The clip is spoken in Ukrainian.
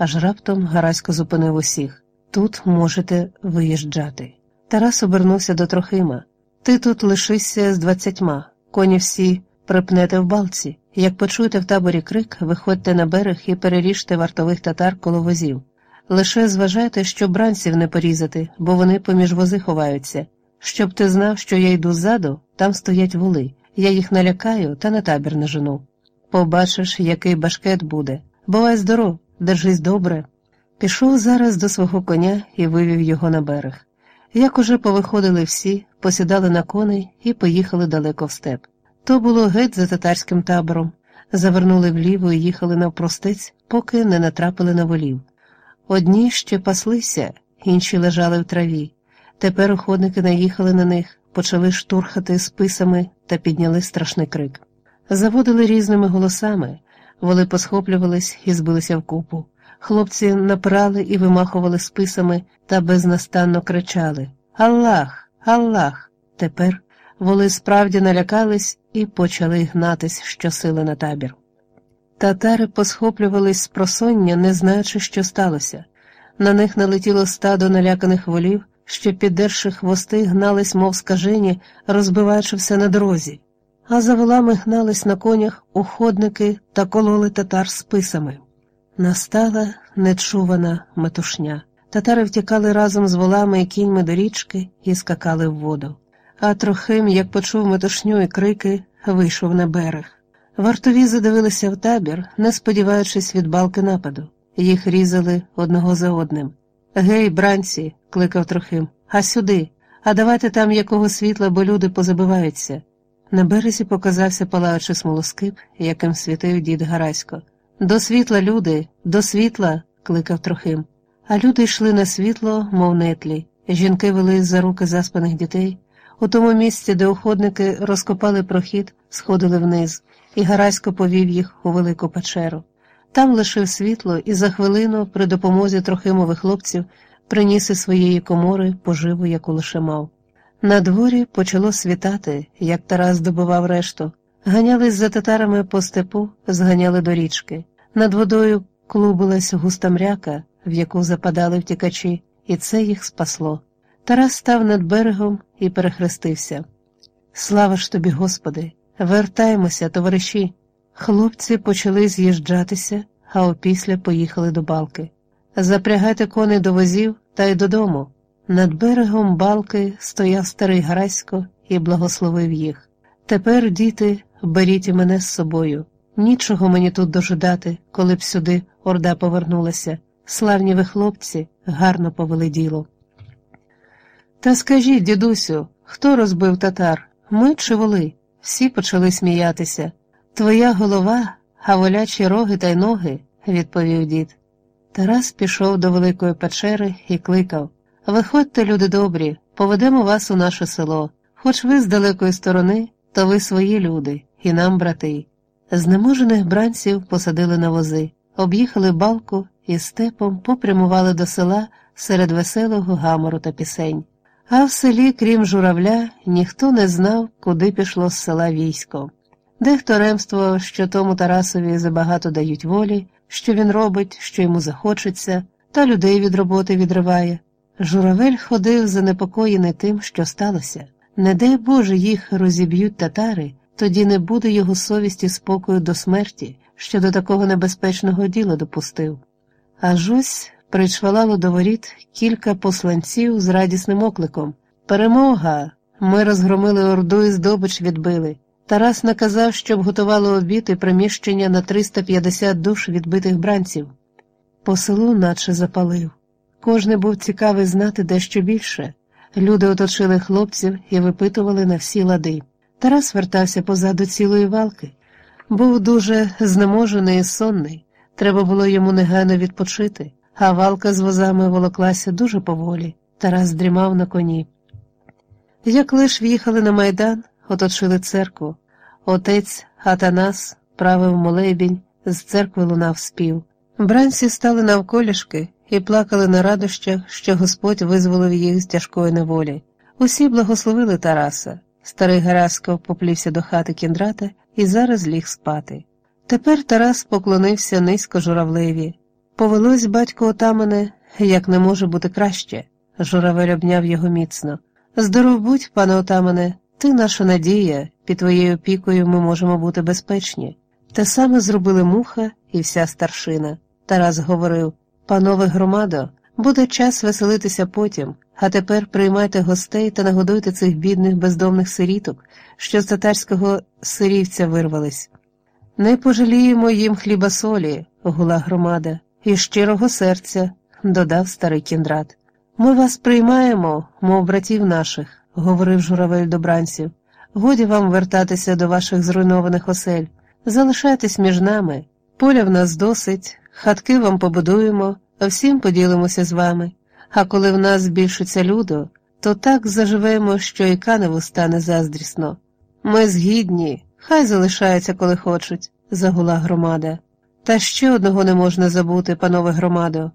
аж раптом Гарасько зупинив усіх тут можете виїжджати. Тарас обернувся до Трохима. Ти тут лишишся з двадцятьма, коні всі припнете в балці. Як почуєте в таборі крик, виходьте на берег і переріжте вартових татар коло возів. Лише зважайте, щоб бранців не порізати, бо вони поміж вози ховаються. Щоб ти знав, що я йду ззаду, там стоять воли. Я їх налякаю та на табір не жену. Побачиш, який башкет буде. Бувай здоров, держись добре. Пішов зараз до свого коня і вивів його на берег. Як уже повиходили всі, посідали на коней і поїхали далеко в степ. То було геть за татарським табором, завернули вліво і їхали навпростець, поки не натрапили на волів. Одні ще паслися, інші лежали в траві. Тепер охотники наїхали на них, почали штурхати списами та підняли страшний крик. Заводили різними голосами, воли посхоплювались і збилися в купу. Хлопці напирали і вимахували списами та безнастанно кричали Аллах, Аллах! Тепер воли справді налякались і почали гнатись щосили на табір. Татари посхоплювались з просоння, не знаючи, що сталося. На них налетіло стадо наляканих волів, що, піддерши хвости, гнались, мов скажені, розбиваючи все на дорозі, а за волами гнались на конях уходники та кололи татар списами. Настала нечувана метушня. Татари втікали разом з волами і кіньми до річки і скакали в воду. А Трохим, як почув метушню і крики, вийшов на берег. Вартові задивилися в табір, не сподіваючись від балки нападу. Їх різали одного за одним. Гей, бранці, кликав Трохим, а сюди, а давайте там якого світла, бо люди позабиваються. На березі показався палаючий смолоскип, яким світив дід Гарасько. До світла, люди, до світла, кликав Трохим. А люди йшли на світло, мов нетлі. Жінки вели за руки заспаних дітей. У тому місці, де уходники розкопали прохід, сходили вниз, і Гарасько повів їх у велику печеру. Там лишив світло і за хвилину, при допомозі трохимових хлопців, приніс із своєї комори поживу, яку лише мав. На дворі почало світати, як Тарас добивав решту. Ганялись за татарами по степу, зганяли до річки. Над водою клубилась густа мряка, в яку западали втікачі, і це їх спасло. Тарас став над берегом і перехрестився. Слава ж тобі, Господи! Вертаймося, товариші. Хлопці почали з'їжджатися, а опісля поїхали до балки. Запрягайте коней до возів та й додому. Над берегом балки стояв старий Гарасько і благословив їх. Тепер, діти, беріть і мене з собою. Нічого мені тут дожидати, коли б сюди орда повернулася. Славні ви хлопці гарно повели діло. Та скажіть, дідусю, хто розбив татар? Ми чи воли? Всі почали сміятися. Твоя голова, а волячі роги та й ноги, відповів дід. Тарас пішов до великої печери і кликав Виходьте, люди добрі, поведемо вас у наше село. Хоч ви з далекої сторони, то ви свої люди, і нам, брати. Знеможених бранців посадили на вози, об'їхали балку і степом попрямували до села серед веселого гамору та пісень. А в селі, крім журавля, ніхто не знав, куди пішло з села військо. Дехто ремствував, що тому Тарасові забагато дають волі, що він робить, що йому захочеться, та людей від роботи відриває. Журавель ходив занепокоєний тим, що сталося. Не дай Боже, їх розіб'ють татари, тоді не буде його совісті спокою до смерті, що до такого небезпечного діла допустив. Аж ось причвалало до воріт кілька посланців з радісним окликом Перемога! Ми розгромили орду і здобич відбили. Тарас наказав, щоб готували обід і приміщення на 350 душ відбитих бранців. По селу наче запалив. Кожний був цікавий знати дещо більше. Люди оточили хлопців і випитували на всі лади. Тарас вертався позаду цілої валки. Був дуже знеможений і сонний. Треба було йому негайно відпочити, а валка з возами волоклася дуже поволі. Тарас дрімав на коні. Як лиш в'їхали на майдан, оточили церкву. Отець Атанас правив молебінь, з церкви лунав спів. Бранці стали навколішки і плакали на радощах, що Господь визволив їх з тяжкої неволі. Усі благословили Тараса. Старий Гарасков поплівся до хати кіндрата і зараз ліг спати. Тепер Тарас поклонився низько журавлеві. Повелось батько отамане, як не може бути краще. Журавель обняв його міцно. Здоров будь, пане отамане, ти наша надія, під твоєю опікою ми можемо бути безпечні. Те саме зробили муха і вся старшина. Тарас говорив Панове громадо, буде час веселитися потім, а тепер приймайте гостей та нагодуйте цих бідних бездомних сиріток, що з татарського сирівця вирвались. Не пожаліємо їм хліба солі, гула громада, і щирого серця, додав старий кіндрат. Ми вас приймаємо, мов братів наших, говорив журавель до бранців. Годі вам вертатися до ваших зруйнованих осель, залишайтесь між нами, поля в нас досить, хатки вам побудуємо, всім поділимося з вами. А коли в нас збільшиться людо, то так заживемо, що і каневу стане заздрісно. Ми згідні, хай залишаються, коли хочуть, загула громада. Та ще одного не можна забути, панове громадо.